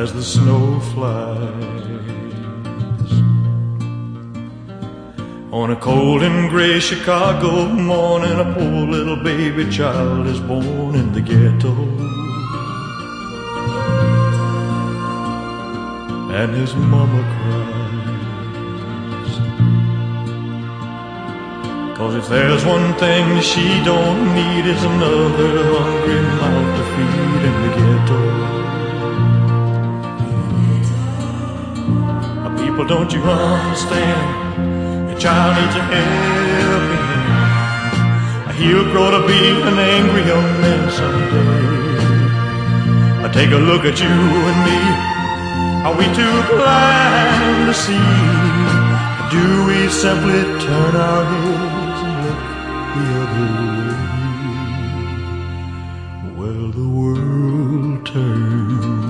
as the snow flies. On a cold and gray Chicago morning, a poor little baby child is born in the ghetto. And his mama cries. Cause if there's one thing she don't need it's another People, don't you understand? Your child needs a helping hand. He'll grow to be an angry young man someday. I take a look at you and me. Are we too blind to see? Do we simply turn our heads and look the other way? Well, the world turns.